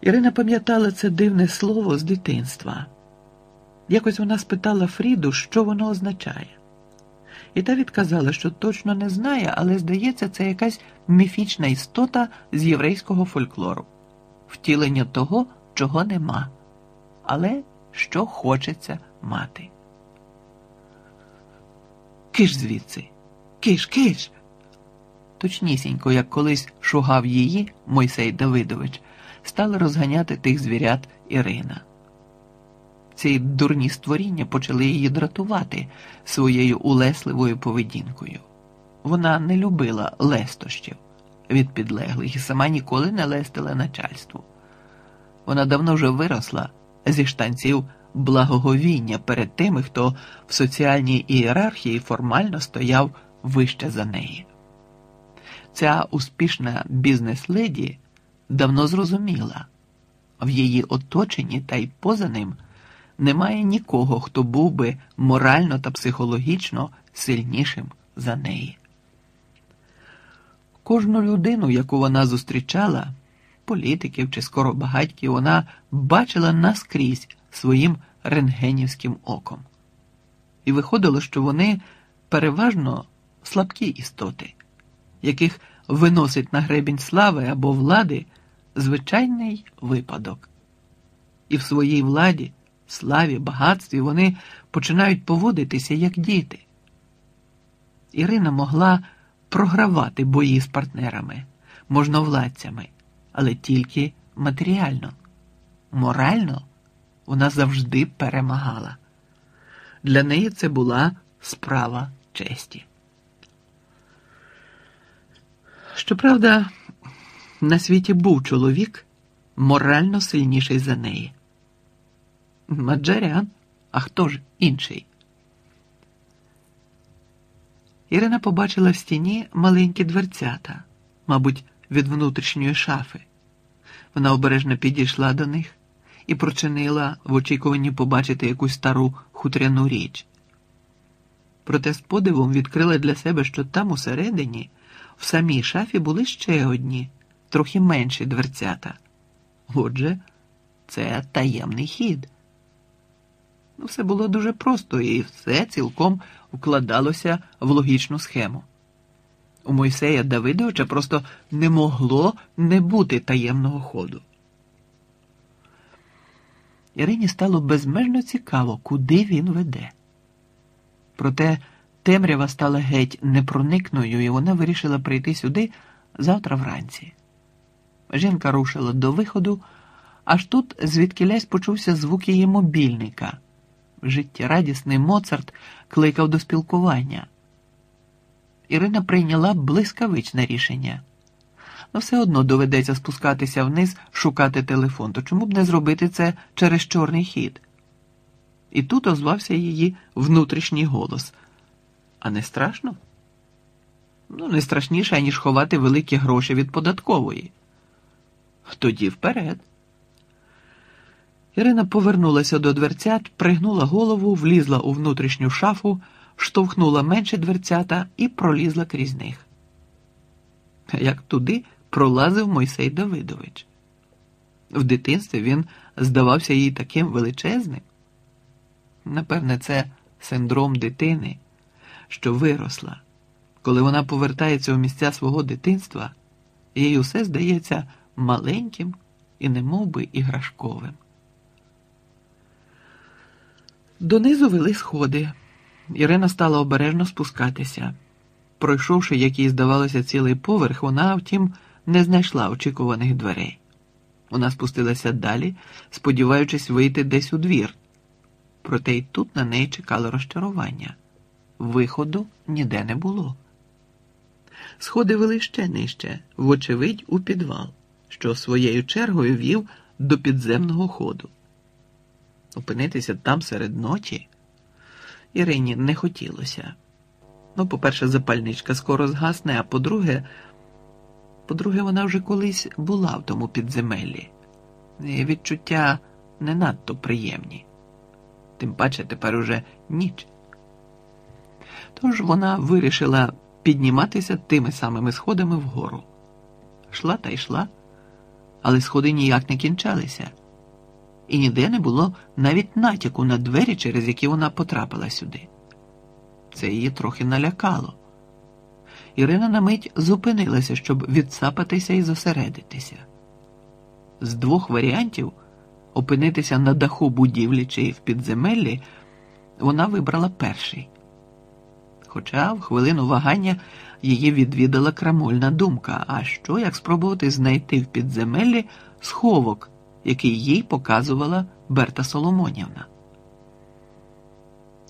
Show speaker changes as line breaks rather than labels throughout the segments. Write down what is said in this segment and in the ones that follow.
Ірина пам'ятала це дивне слово з дитинства. Якось вона спитала Фріду, що воно означає. І та відказала, що точно не знає, але здається, це якась міфічна істота з єврейського фольклору, втілення того, чого нема, але що хочеться мати. Киш звідси, киш, киш. Точнісінько, як колись шугав її Мойсей Давидович, стали розганяти тих звірят Ірина. Ці дурні створіння почали її дратувати своєю улесливою поведінкою. Вона не любила лестощів від підлеглих і сама ніколи не лестила начальству. Вона давно вже виросла зі штанців благоговіння перед тими, хто в соціальній ієрархії формально стояв вище за неї. Ця успішна бізнес-леді давно зрозуміла в її оточенні та й поза ним немає нікого, хто був би морально та психологічно сильнішим за неї. Кожну людину, яку вона зустрічала, політиків чи скоробагатьків, вона бачила наскрізь своїм рентгенівським оком. І виходило, що вони переважно слабкі істоти, яких виносить на гребінь слави або влади звичайний випадок. І в своїй владі славі, багатстві вони починають поводитися як діти. Ірина могла програвати бої з партнерами, можновладцями, але тільки матеріально. Морально вона завжди перемагала. Для неї це була справа честі. Щоправда, на світі був чоловік морально сильніший за неї. Маджарян, а хто ж інший? Ірина побачила в стіні маленькі дверцята, мабуть, від внутрішньої шафи. Вона обережно підійшла до них і прочинила в очікуванні побачити якусь стару хутряну річ. Проте з подивом відкрила для себе, що там усередині, в самій шафі були ще одні, трохи менші дверцята. Отже, це таємний хід. Ну, все було дуже просто і все цілком вкладалося в логічну схему. У Мойсея Давидовича просто не могло не бути таємного ходу. Ірині стало безмежно цікаво, куди він веде. Проте темрява стала геть непроникною, і вона вирішила прийти сюди завтра вранці. Жінка рушила до виходу, аж тут звідкілясь почувся звук її мобільника життєрадісний Моцарт кликав до спілкування. Ірина прийняла блискавичне рішення. Но все одно доведеться спускатися вниз, шукати телефон, то чому б не зробити це через чорний хід? І тут озвався її внутрішній голос. А не страшно? Ну, не страшніше, ніж ховати великі гроші від податкової. Тоді вперед. Ірина повернулася до дверцят, пригнула голову, влізла у внутрішню шафу, штовхнула менші дверцята і пролізла крізь них. Як туди пролазив Мойсей Давидович. В дитинстві він здавався їй таким величезним. Напевне, це синдром дитини, що виросла. Коли вона повертається у місця свого дитинства, їй усе здається маленьким і немовби іграшковим. Донизу вели сходи. Ірина стала обережно спускатися. Пройшовши, як їй здавалося, цілий поверх, вона, втім, не знайшла очікуваних дверей. Вона спустилася далі, сподіваючись вийти десь у двір. Проте й тут на неї чекало розчарування. Виходу ніде не було. Сходи вели ще нижче, вочевидь, у підвал, що своєю чергою вів до підземного ходу. Опинитися там серед ночі Ірині не хотілося. Ну, по-перше, запальничка скоро згасне, а по-друге, по-друге, вона вже колись була в тому підземеллі. І відчуття не надто приємні. Тим паче тепер уже ніч. Тож вона вирішила підніматися тими самими сходами вгору. Шла та йшла але сходи ніяк не кінчалися, і ніде не було навіть натяку на двері, через які вона потрапила сюди. Це її трохи налякало. Ірина на мить зупинилася, щоб відсапатися і зосередитися. З двох варіантів опинитися на даху будівлі чи в підземеллі, вона вибрала перший. Хоча в хвилину вагання її відвідала крамольна думка: а що як спробувати знайти в підземеллі сховок, який їй показувала Берта Соломонівна?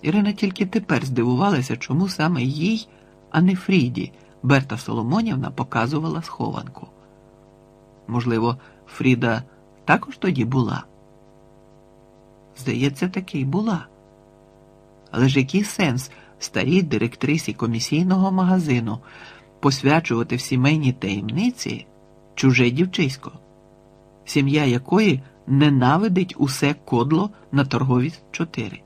Ірина тільки тепер здивувалася, чому саме їй, а не Фріді, Берта Соломонівна показувала схованку. Можливо, Фріда також тоді була? Здається, таки й була. Але ж який сенс старій директрисі комісійного магазину посвячувати в сімейній таємниці чуже дівчисько, сім'я якої ненавидить усе кодло на торгові 4?